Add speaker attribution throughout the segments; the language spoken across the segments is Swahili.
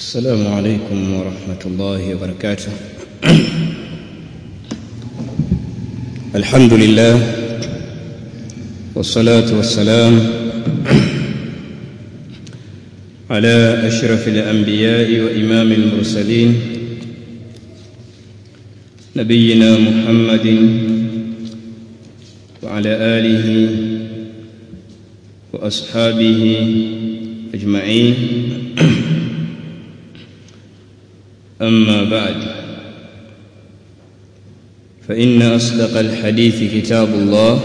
Speaker 1: السلام عليكم ورحمة الله وبركاته. الحمد لله والصلاة والسلام على أشرف الأنبياء وإمام المرسلين نبينا محمد وعلى آله وأصحابه أجمعين. أما بعد فإن أصدق الحديث كتاب الله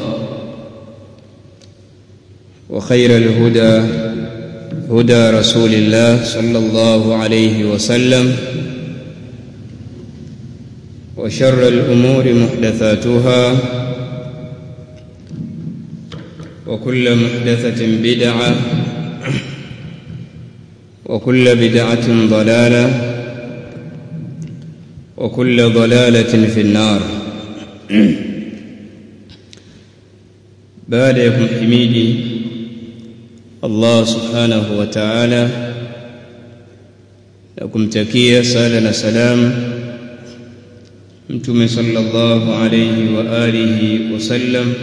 Speaker 1: وخير الهدى هدى رسول الله صلى الله عليه وسلم وشر الأمور محدثاتها وكل محدثة بدعة وكل بدعة ضلالة وكل ضلالة في النار. بعد يحمد الله سبحانه وتعالى لكم وكمتكيا صلاه سلام. أنتم صلى الله عليه وآله وسلم.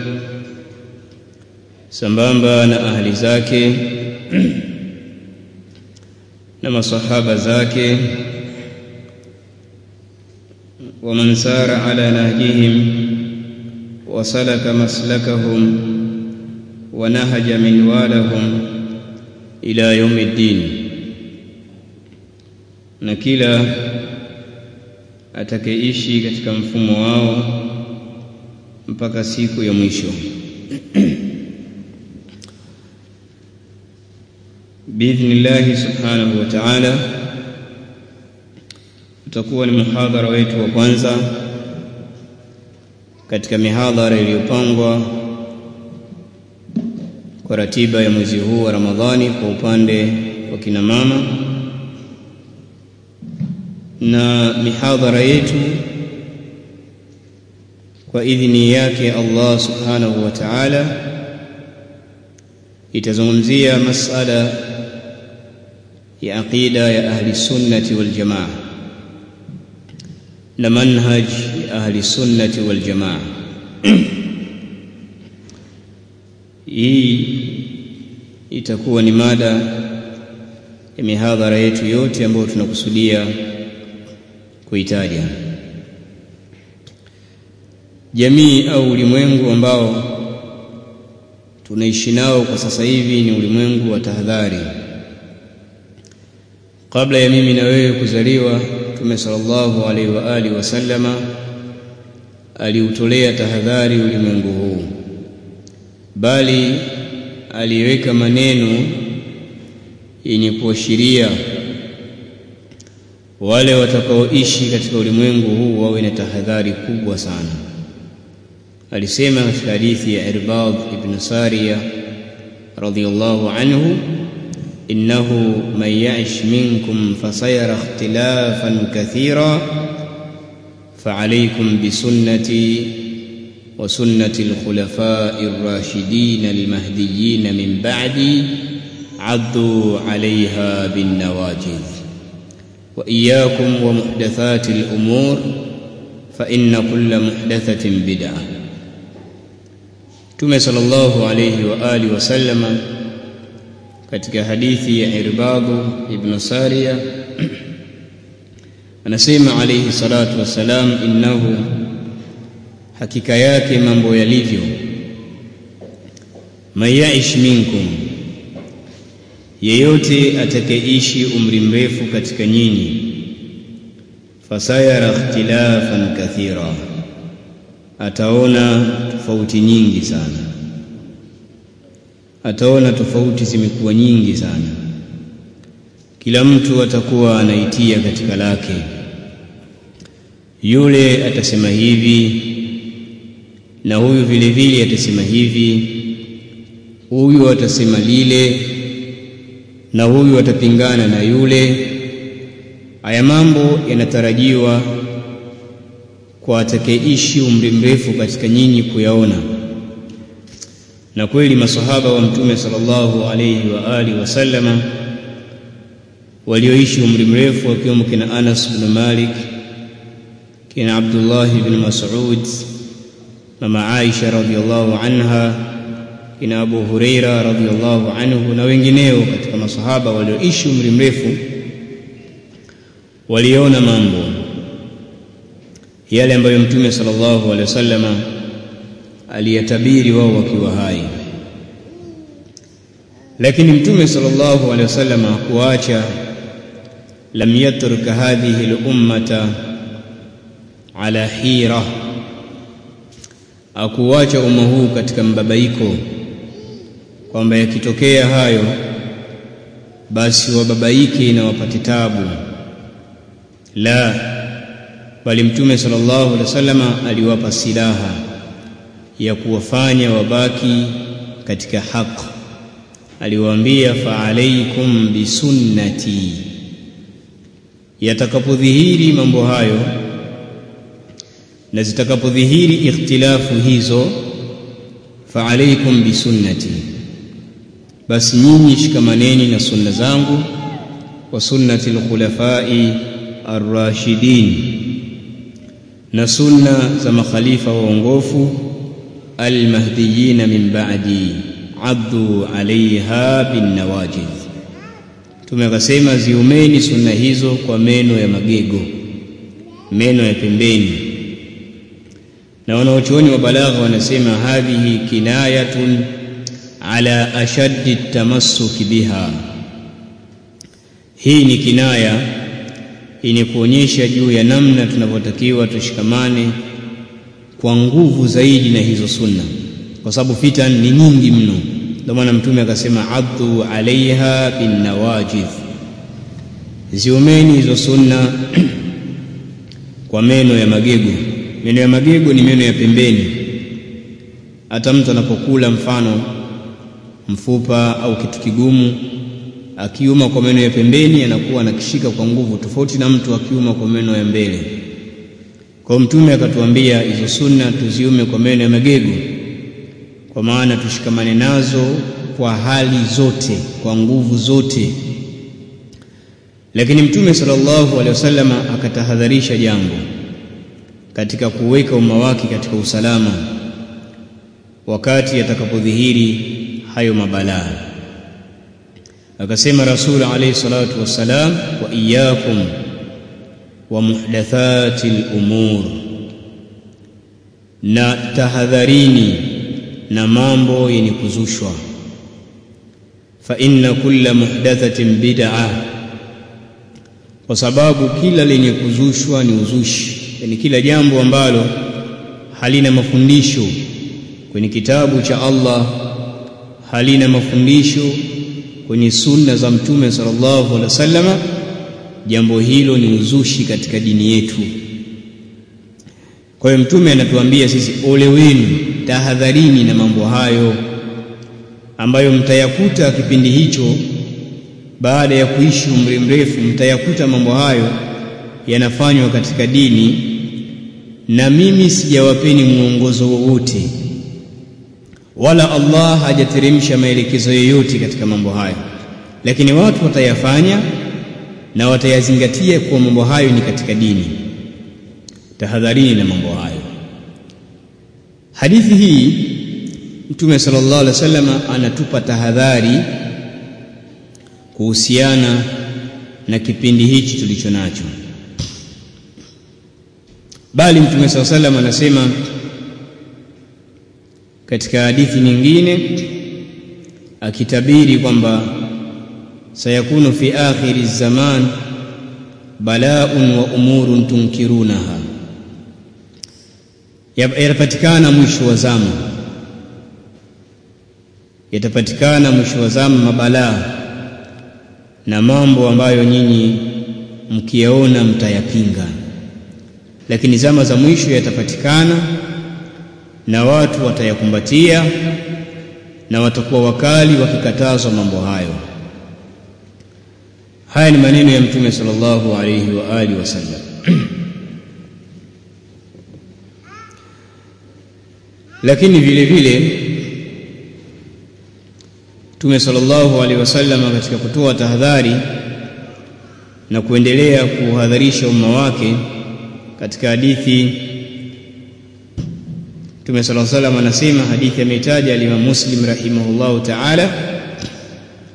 Speaker 1: سمبامبا مع أهل زاكي. مع الصحابه زاكي. ومن سار على نهجهم وسلك مسلكهم ونهج منوالهم إلى يوم الدين na kila atakayeishi katika mfumo wao mpaka siku ya mwisho biidhnillahi subhanahu wa ta'ala utakuwa ni muhadhara wetu wa kwanza katika mihadhara iliyopangwa kwa ratiba ya mwezi huu wa Ramadhani kwa upande wa kina mama. Na mihadhara yetu kwa idhini yake Allah subhanahu wa ta'ala itazungumzia masala ya aqida ya ahli sunnati wal jamaa na manhaj ahli sunnati wal jamaa. Hii itakuwa ni mada ya mihadhara yetu yote ambayo tunakusudia kuitaja. Jamii au ulimwengu ambao tunaishi nao kwa sasa hivi ni ulimwengu wa tahadhari kabla ya mimi na wewe kuzaliwa Mtume sallallahu alaihi wa alihi wasallama aliutolea tahadhari ulimwengu huu, bali aliweka maneno yenye kuashiria wale watakaoishi katika ulimwengu huu wawe na tahadhari kubwa sana. Alisema katika hadithi ya Irbad ibn Sariya radhiyallahu anhu إنه من يعش منكم فسيرى اختلافا كثيرا فعليكم بسنتي وسنة الخلفاء الراشدين المهديين من بعدي عضوا عليها بالنواجذ. وإياكم ومحدثات الأمور فإن كل محدثة بدعة. تم صلى الله عليه وآله وسلم katika hadithi ya Irbadu ibn Sariya anasema alayhi salatu wassalam, innahu, hakika yake mambo yalivyo, mayaish minkum, yeyote atakayeishi umri mrefu katika nyinyi, fasayara ikhtilafan kathira, ataona tofauti nyingi sana ataona tofauti zimekuwa nyingi sana. Kila mtu atakuwa anaitia katika lake. Yule atasema hivi na huyu vile vile atasema hivi, huyu atasema lile na huyu atapingana na yule. Haya mambo yanatarajiwa kwa atakayeishi umri mrefu katika nyinyi kuyaona na kweli masahaba wa mtume sallallahu alayhi wa alihi wasallama walioishi umri mrefu wakiwemo kina Anas bin Malik kina Abdullah bin Mas'ud mama Aisha radhiyallahu anha kina Abu Huraira radhiyallahu anhu na wengineo katika masahaba walioishi umri mrefu waliona mambo yale ambayo mtume sallallahu alayhi wasallama aliyatabiri wao wakiwa hai. Lakini mtume sallallahu alaihi wasallam hakuacha lam yatruk hadhihi al-ummata ala hira akuacha umma huu katika mbabaiko kwamba yakitokea hayo basi wababaike na wapate tabu. La bali mtume sallallahu alaihi wasallam aliwapa silaha ya kuwafanya wabaki katika haq aliwaambia fa bi bisunnati yatakapodhihiri mambo hayo na zitakapodhihiri ikhtilafu hizo fa alaikum bisunnati basi nyinyi shikamaneni na sunna zangu wa sunnati alkhulafai arrashidin na sunna za makhalifa waongofu almahdiyina min ba'di addu alaiha binnawajidh Mtume akasema ziumeni sunna hizo kwa meno ya magego meno ya pembeni. Na wanaochuoni wa balagha wanasema hadhihi kinayatun ala ashaddi tamassuki biha. Hii ni kinaya yenye kuonyesha juu ya namna tunavyotakiwa tushikamane kwa nguvu zaidi na hizo sunna. Kwa sababu fitan ni nyingi mno. Ndio maana mtume akasema addu alaiha bin nawajif ziumeni hizo sunna kwa meno ya magego. Meno ya magego ni meno ya pembeni. Hata mtu anapokula mfano mfupa au kitu kigumu akiuma kwa meno ya pembeni anakuwa anakishika kwa nguvu tofauti na mtu akiuma kwa meno ya mbele kwa mtume akatuambia hizo sunna tuziume kwa meno ya magego kwa maana tushikamane nazo kwa hali zote kwa nguvu zote. Lakini mtume sallallahu alaihi wasallam akatahadharisha jambo katika kuweka umma wake katika usalama wakati atakapodhihiri hayo mabalaa. Akasema rasul alaihi salatu wassalam wa iyyakum wa muhdathati al-umur. Na tahadharini na mambo yenye kuzushwa. Fa inna kulla muhdathatin bid'ah. Kwa sababu kila lenye kuzushwa ni uzushi. Yani kila jambo ambalo halina mafundisho kwenye kitabu cha Allah halina mafundisho kwenye sunna za mtume sallallahu alaihi wasallama jambo hilo ni uzushi katika dini yetu. Kwa hiyo mtume anatuambia sisi ole wenu tahadharini na mambo hayo ambayo mtayakuta kipindi hicho. Baada ya kuishi umri mrefu mtayakuta mambo hayo yanafanywa katika dini na mimi sijawapeni mwongozo wowote wala Allah hajateremsha maelekezo yoyote katika mambo hayo. Lakini watu watayafanya na watayazingatia kuwa mambo hayo ni katika dini. Tahadharini na mambo hayo. Hadithi hii mtume sallallahu alaihi wasallam anatupa tahadhari kuhusiana na kipindi hichi tulicho nacho. Bali mtume sallallahu alaihi wasallam anasema katika hadithi nyingine akitabiri kwamba sayakunu fi akhiri zaman balaun wa umurun tunkirunaha. Yatapatikana mwisho wa zama yatapatikana mwisho wa zama mabalaa na mambo ambayo nyinyi mkiyaona mtayapinga. Lakini zama za mwisho yatapatikana na watu watayakumbatia na watakuwa wakali wakikatazwa mambo hayo haya ni maneno ya mtume sallallahu alayhi wa alihi wasallam lakini vile vile mtume sallallahu alaihi wasallam katika kutoa tahadhari na kuendelea kuhadharisha umma wake katika hadithi Mtume alayhi wasallam anasema hadithi ameitaja al-Imam Muslim rahimahullahu ta'ala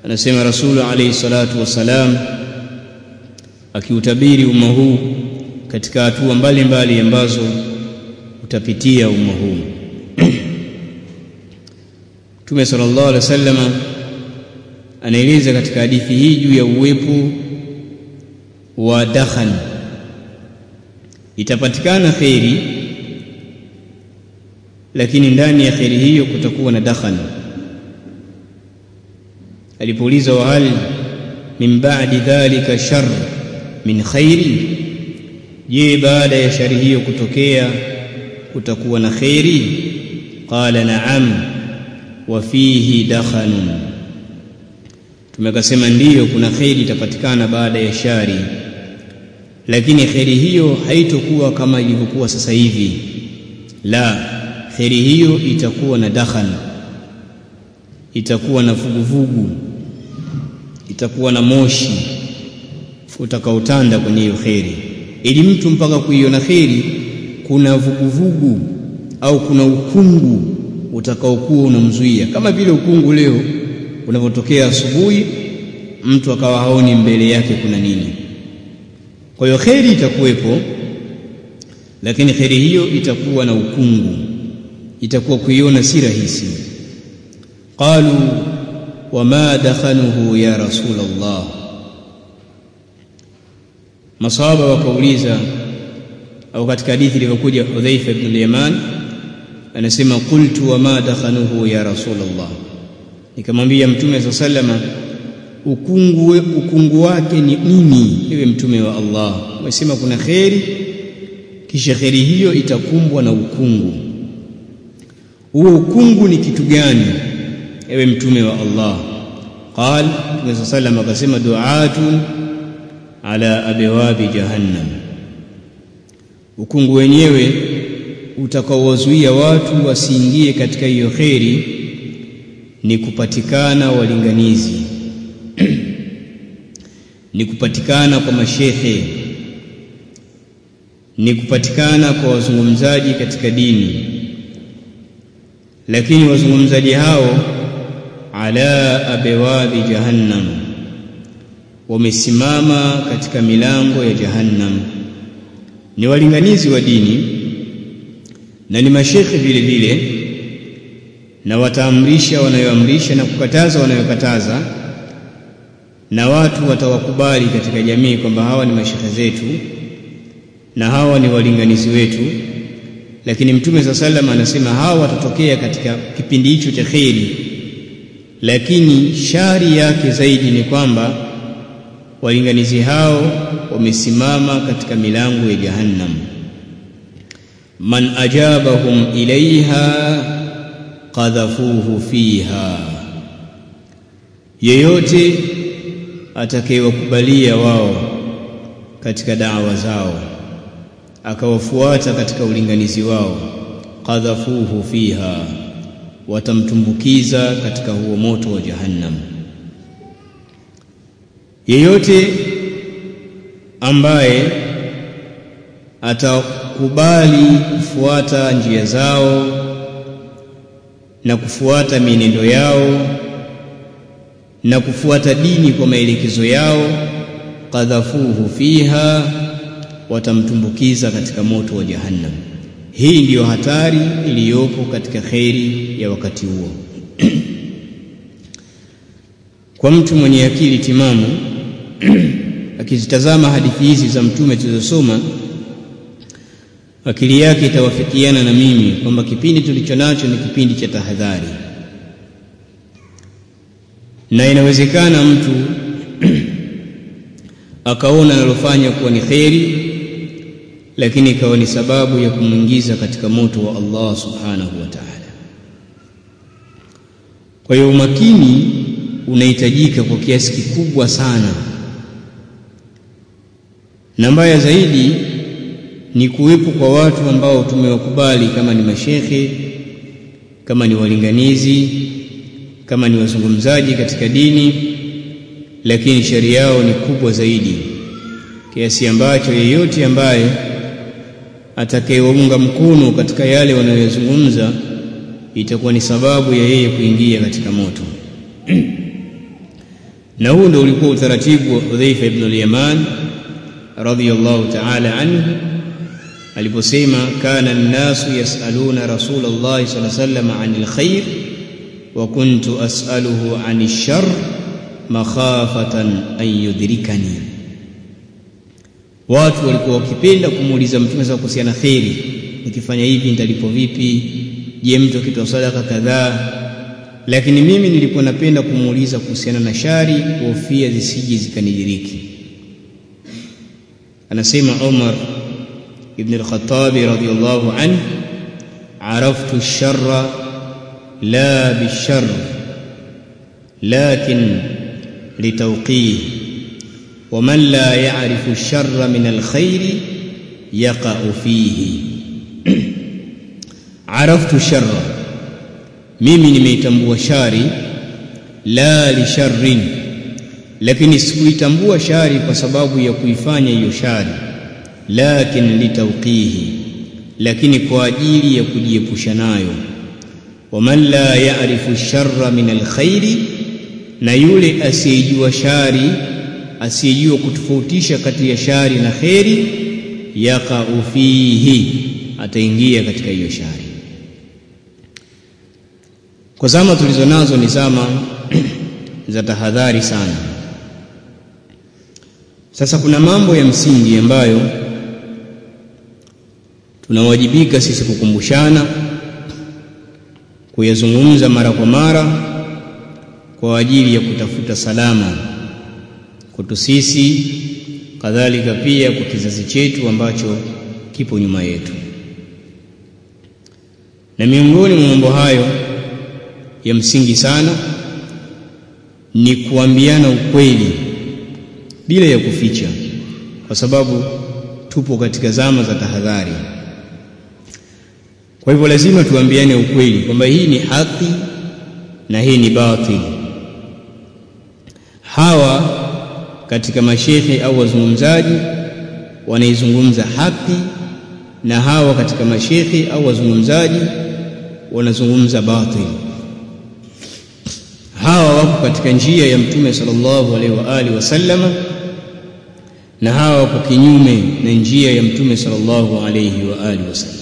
Speaker 1: anasema Rasulu alayhi salatu wassalam akiutabiri umma huu katika hatua mbalimbali ambazo utapitia umma huu. Mtume sallallahu alaihi wasallam anaeleza katika hadithi hii juu ya uwepo wa dakhan itapatikana kheri lakini ndani ya kheri hiyo kutakuwa na dakhan alipouliza wa hal min ba'di dhalika shar min khairi je baada ya shari hiyo kutokea kutakuwa na khairi? qala na'am wa fihi dakhanun tumekasema ndiyo kuna khairi itapatikana baada ya shari. Lakini khairi hiyo haitokuwa kama ilivyokuwa sasa hivi. La khairi hiyo itakuwa na dakhan itakuwa na vuguvugu itakuwa na moshi utakaotanda kwenye hiyo kheri. Ili mtu mpaka kuiona kheri kuna vuguvugu au kuna ukungu utakaokuwa unamzuia. Kama vile ukungu leo unavyotokea asubuhi mtu akawa haoni mbele yake kuna nini. Kwa hiyo kheri itakuwepo lakini kheri hiyo itakuwa na ukungu. Itakuwa kuiona si rahisi. Qalu wama dakhanuhu ya rasul Allah masahaba wakauliza au katika hadithi ilivyokuja Hudhaifa ibn al-Yaman anasema qultu wama dakhanuhu ya rasul Allah nikamwambia mtume sa salama ukungu ukungu wake ni nini ewe mtume wa Allah. Umesema kuna kheri kisha kheri hiyo itakumbwa na ukungu. Huo ukungu ni kitu gani ewe mtume wa Allah. Qal mtume sa salama akasema du'atun ala abwabi jahannam. Ukungu wenyewe utakaowazuia watu wasiingie katika hiyo kheri ni kupatikana walinganizi. Ni kupatikana kwa mashehe. Ni kupatikana kwa wazungumzaji katika dini. Lakini wazungumzaji hao ala abewabi jahannam. Wamesimama katika milango ya jahannam. Ni walinganizi wa dini na ni mashekhe vile vile na wataamrisha wanayoamrisha na kukataza wanayokataza na watu watawakubali katika jamii kwamba hawa ni mashekhe zetu na hawa ni walinganizi wetu. Lakini mtume saa wasallam anasema hawa watatokea katika kipindi hicho cha kheri lakini shari yake zaidi ni kwamba walinganizi hao wamesimama katika milango ya jahannam. Man ajabahum ilaiha qadhafuhu fiha. Yeyote atakayewakubalia wao katika dawa zao akawafuata katika ulinganizi wao qadhafuhu fiha watamtumbukiza katika huo moto wa jahannam. Yeyote ambaye atakubali kufuata njia zao na kufuata mienendo yao na kufuata dini kwa maelekezo yao kadhafuhu fiha watamtumbukiza katika moto wa jahannam hii ndiyo hatari iliyopo katika kheri ya wakati huo. Kwa mtu mwenye akili timamu akizitazama hadithi hizi za mtume tulizosoma akili yake itawafikiana na mimi kwamba kipindi tulicho nacho ni kipindi cha tahadhari. Na inawezekana mtu akaona analofanya kuwa ni kheri lakini ikawa ni sababu ya kumwingiza katika moto wa Allah subhanahu wa ta'ala. Kwa hiyo umakini unahitajika kwa kiasi kikubwa sana. Na mbaya zaidi ni kuwepo kwa watu ambao tumewakubali kama ni mashekhe kama ni walinganizi kama ni wazungumzaji katika dini lakini shari yao ni kubwa zaidi. Kiasi ambacho yeyote ambaye atakayewaunga mkono katika yale wanayozungumza itakuwa ni sababu ya yeye kuingia katika moto. Na huu ndio ulikuwa utaratibu wa Hudhaifa ibn al-Yaman radhiyallahu ta'ala anhu aliposema kana an-nasu yas'aluna Rasulullah sallallahu wasallam 'anil khair wa kuntu as'aluhu 'anil shar makhafatan an yudrikani watu walikuwa wakipenda kumuuliza mtume sasa kuhusiana kheri nikifanya hivi nitalipo vipi je mtu akitoa sadaka kadhaa lakini mimi nilikuwa napenda kumuuliza kuhusiana na shari kuhofia zisije zikanidiriki anasema Umar ibn al-Khattab radiyallahu الشر لا بالشر لكن لتوقيه ومن لا يعرف الشر من الخير يقع فيه عرفت الشر mimi nimeitambua shari la li sharrin lakini sikuitambua shari kwa sababu ya kuifanya hiyo shari lakin litawqihi lakini kwa ajili ya kujiepusha nayo waman la ya'rifu sharra min alkhairi na yule asiyejua shari asiyejua kutofautisha kati ya shari na kheri yaqa'u fihi ataingia katika hiyo shari. Kwa zama tulizo nazo ni zama za tahadhari sana. Sasa kuna mambo ya msingi ambayo tunawajibika sisi kukumbushana kuyazungumza mara kwa mara kwa ajili ya kutafuta salama kwetu sisi kadhalika pia kwa kizazi chetu ambacho kipo nyuma yetu. Na miongoni mwa mambo hayo ya msingi sana ni kuambiana ukweli bila ya kuficha kwa sababu tupo katika zama za tahadhari. Kwa hivyo lazima tuambiane ukweli kwamba hii ni haki na hii ni batili hawa katika mashehe au wazungumzaji wanaizungumza haki na hawa katika mashehe au wazungumzaji wanazungumza batil. Hawa wako katika njia ya mtume sallallahu alaihi wa alihi wasallama na hawa wako kinyume na njia ya mtume sallallahu alaihi wa alihi wasallam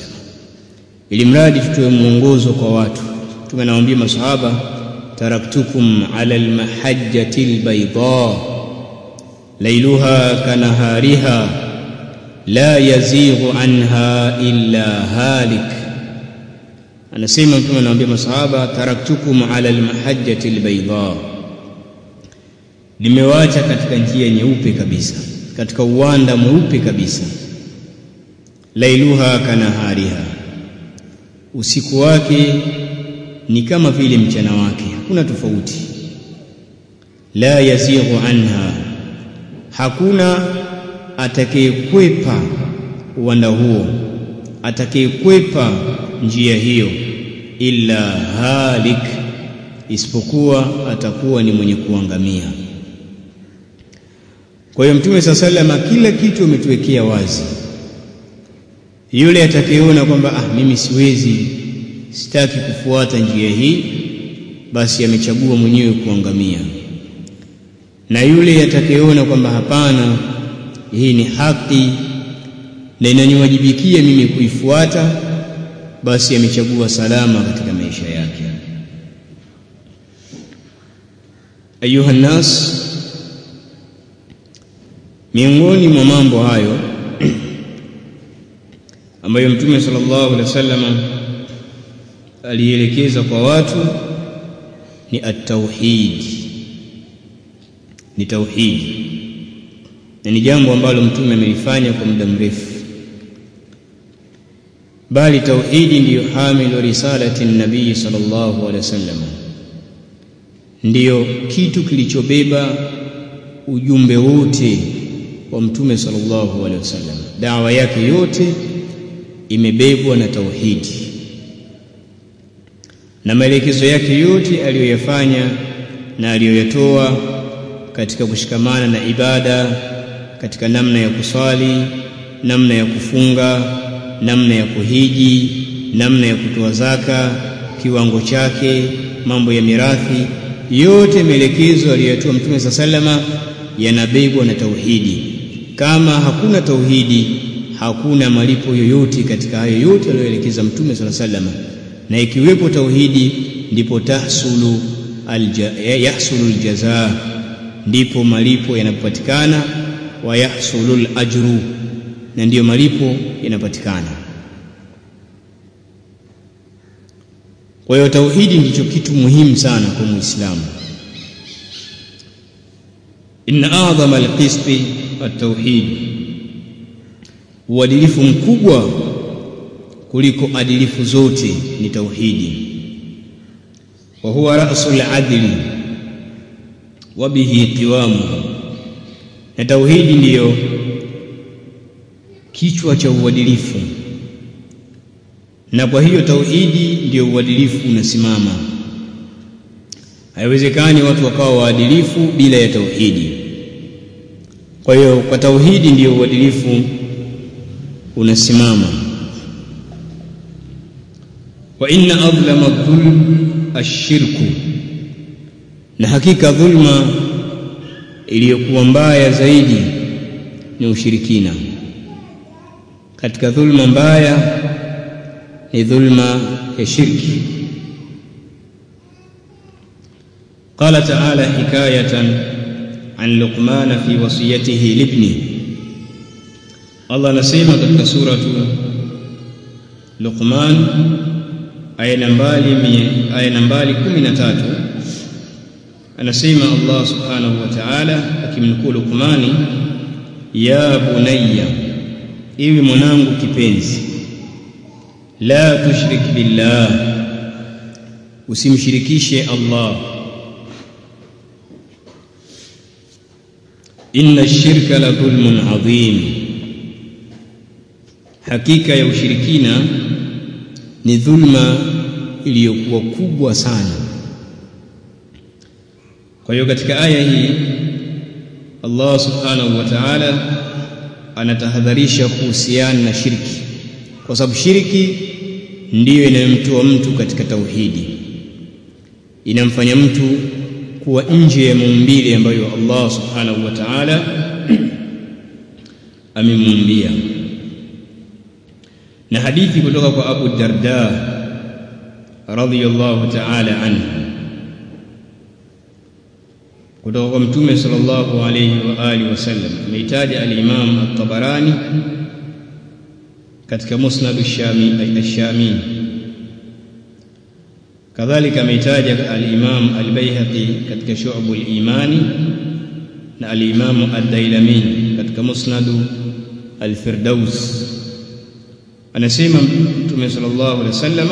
Speaker 1: ili mradi tutoe mwongozo kwa watu mtume masahaba taraktukum ala almahajjati albayda lailuha kanahariha la yazighu anha illa halik anasema mtume anawaambia masahaba taraktukum ala almahajjati albayda nimewacha katika njia nyeupe kabisa katika uwanda mweupe kabisa. Lailuha kanahariha. Usiku wake ni kama vile mchana wake hakuna tofauti. La yazighu anha hakuna atakayekwepa uwanda huo atakayekwepa njia hiyo illa halik isipokuwa atakuwa ni mwenye kuangamia. Kwa hiyo mtume saa salama kila kitu ametuwekea wazi. Yule atakayeona kwamba ah mimi siwezi sitaki kufuata njia hii basi amechagua mwenyewe kuangamia na yule atakayeona kwamba hapana hii ni haki na inaniwajibikia mimi kuifuata basi amechagua salama katika maisha yake. Ayuha nnas miongoni mwa mambo hayo ambayo mtume sallallahu alaihi wasallam alielekeza kwa watu ni at-tauhid ni tauhidi, na ni jambo ambalo mtume amelifanya kwa muda mrefu. Bali tauhidi ndiyo hamilu risalati nabii sallallahu alaihi wasallam ndiyo kitu kilichobeba ujumbe wote wa mtume sallallahu alaihi wasallam dawa yake yote imebebwa na tauhidi na maelekezo yake yote aliyoyafanya na aliyoyatoa katika kushikamana na ibada katika namna ya kuswali namna ya kufunga namna ya kuhiji namna ya kutoa zaka kiwango chake mambo ya mirathi yote maelekezo aliyotoa mtume sa salama yanabebwa na tauhidi. Kama hakuna tauhidi hakuna malipo yoyote katika hayo yote aliyoelekeza mtume sa salama na ikiwepo tauhidi ndipo tahsulu yahsulu aljazaa ndipo malipo yanapatikana wa yahsulul ajru na ndiyo malipo yanapatikana kwa hiyo tauhidi ndicho kitu muhimu sana kwa muislamu. Inna a'dhama alqisti at-tauhid uadilifu mkubwa kuliko adilifu zote ni tauhidi. Wa huwa ra'sul adli wa bihi qiwamu. Na tauhidi ndiyo kichwa cha uadilifu. Na kwa hiyo tauhidi ndiyo uadilifu unasimama. Haiwezekani watu wakawa waadilifu bila ya tauhidi. Kwa hiyo kwa tauhidi ndiyo uadilifu unasimama. Wa inna adlama dhulm ashirku na hakika dhulma iliyokuwa mbaya zaidi ni ushirikina katika dhulma mbaya ni dhulma ya shirki قال تعالى حكاية عن لقمان في وصيته لابنه الله نسيما katika suratu Luqman aya nambari aya nambari 13 anasema Allah subhanahu wa ta'ala akimnukuu Luqmani ya bunayya iwe mwanangu kipenzi la tushrik billah usimshirikishe Allah. Inna ash-shirka la dhulmun adhim. Hakika ya ushirikina ni dhulma iliyokuwa kubwa sana kwa hiyo katika aya hii Allah subhanahu wa ta'ala anatahadharisha kuhusiana na shirki. Kwa sababu shirki ndiyo inayomtoa mtu katika tauhidi. Inamfanya mtu kuwa nje ya maumbile ambayo Allah subhanahu wa ta'ala amemuumbia na hadithi kutoka kwa Abu Darda radhiyallahu ta'ala anhu kutoka kwa mtume sallallahu alayhi wa alihi wasallam ameitaja al-Imam at-Tabarani katika Musnad ash-Shami ash-Shami kadhalika ameitaja al-Imam al-Baihaqi katika Shu'ab al-Imani na al-Imam ad-Dailami katika Musnad al-Firdaus anasema mtume sallallahu alaihi wasallam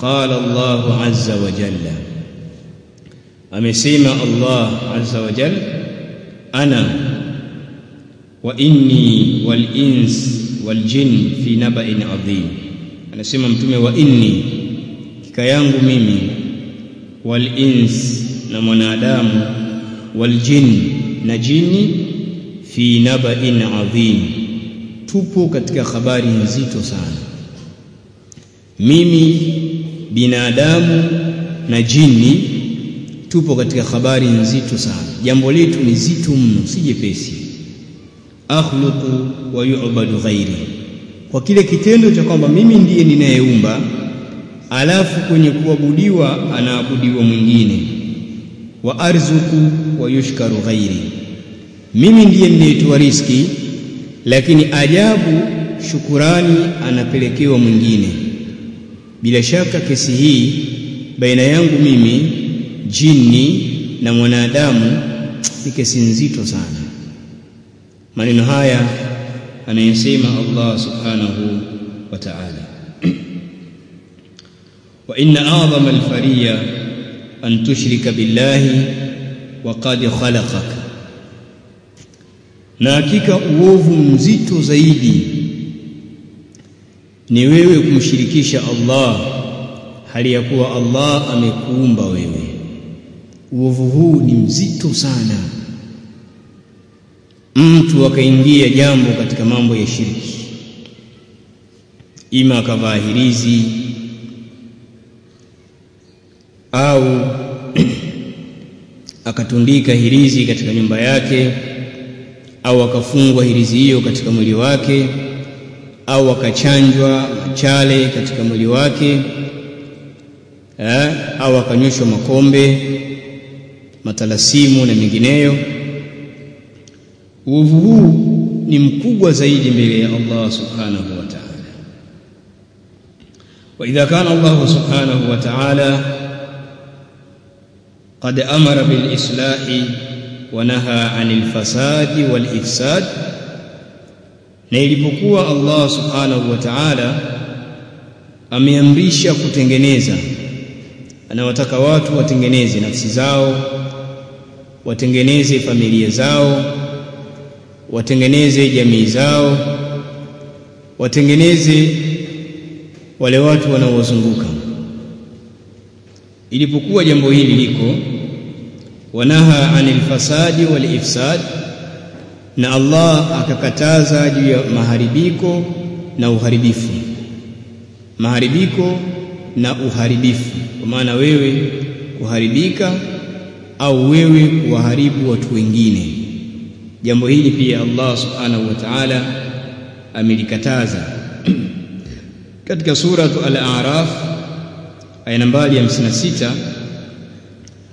Speaker 1: qala Allah azza wa jalla amesema Allah azza wa jal, ana wa inni wal ins wal jin fi naba'in adhim. Anasema mtume wa inni kika yangu mimi wal ins na mwanadamu wal jin na jini fi naba'in adhim. Tupo katika habari nzito sana. Mimi binadamu na jini tupo katika habari nzito sana. Jambo letu ni zito mno si jepesi. Akhluqu wa yu'badu ghairi kwa kile kitendo cha kwamba mimi ndiye ninayeumba alafu kwenye kuabudiwa anaabudiwa mwingine. Wa arzuku wa yushkaru ghairi mimi ndiye ninayetoa riski lakini ajabu shukurani anapelekewa mwingine. Bila shaka kesi hii baina yangu mimi jini na mwanadamu ni kesi nzito sana. Maneno haya anayesema Allah subhanahu wa ta'ala. Wa inna a'zama al-fariya an tushrika billahi wa qad khalaqaka. Na hakika uovu mzito zaidi ni wewe kumshirikisha Allah hali ya kuwa Allah amekuumba wewe uovu huu ni mzito sana. Mtu akaingia jambo katika mambo ya shirki. Ima akavaa hirizi. Au akatundika hirizi katika nyumba yake. Au akafungwa hirizi hiyo katika mwili wake. Au akachanjwa machale katika mwili wake. Eh, au akanyweshwa makombe matalasimu na mengineyo. Uovu huu ni mkubwa zaidi mbele ya Allah subhanahu wa ta'ala. Wa idha kana Allah subhanahu wa ta'ala qad amara bil islahi wa naha anil fasadi wal ifsad. Na ilipokuwa Allah subhanahu wa ta'ala ameamrisha kutengeneza anawataka watu watengeneze nafsi zao watengeneze familia zao watengeneze jamii zao watengeneze wale watu wanaowazunguka. Ilipokuwa jambo hili liko wanaha anil fasadi wal ifsad na Allah akakataza juu ya maharibiko na uharibifu. Maharibiko na uharibifu. Kwa maana wewe kuharibika au wewe kuwaharibu watu wengine. Jambo hili pia Allah subhanahu wa ta'ala amelikataza. Katika suratu al-a'raf aya nambari ya 56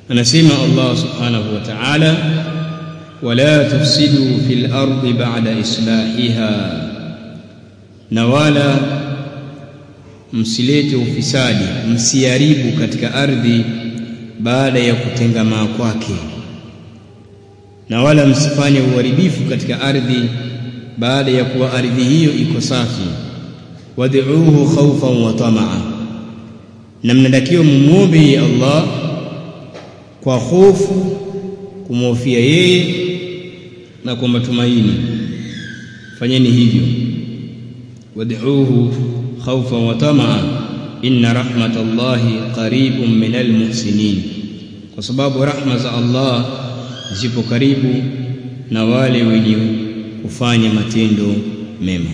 Speaker 1: anasema Allah subhanahu wa ta'ala wala tufsidu fil ardi ba'da islahiha na wala msilete ufisadi msiharibu katika ardhi baada ya kutengamaa kwake. Na wala msifanye uharibifu katika ardhi baada ya kuwa ardhi hiyo iko safi. Wad'uuhu khawfan wa tamaa na mnatakiwa mumwombe Allah kwa hofu kumhofia yeye na kwa matumaini. Fanyeni hivyo. Waduhu khawfan wa tamaa inna rahmatallahi qaribun minal muhsinin. Kwa sababu rahma za Allah zipo karibu na wale wenye kufanya matendo mema.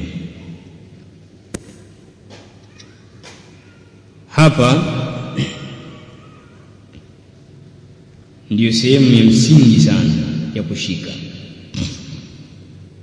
Speaker 1: Hapa ndiyo sehemu ya msingi sana ya kushika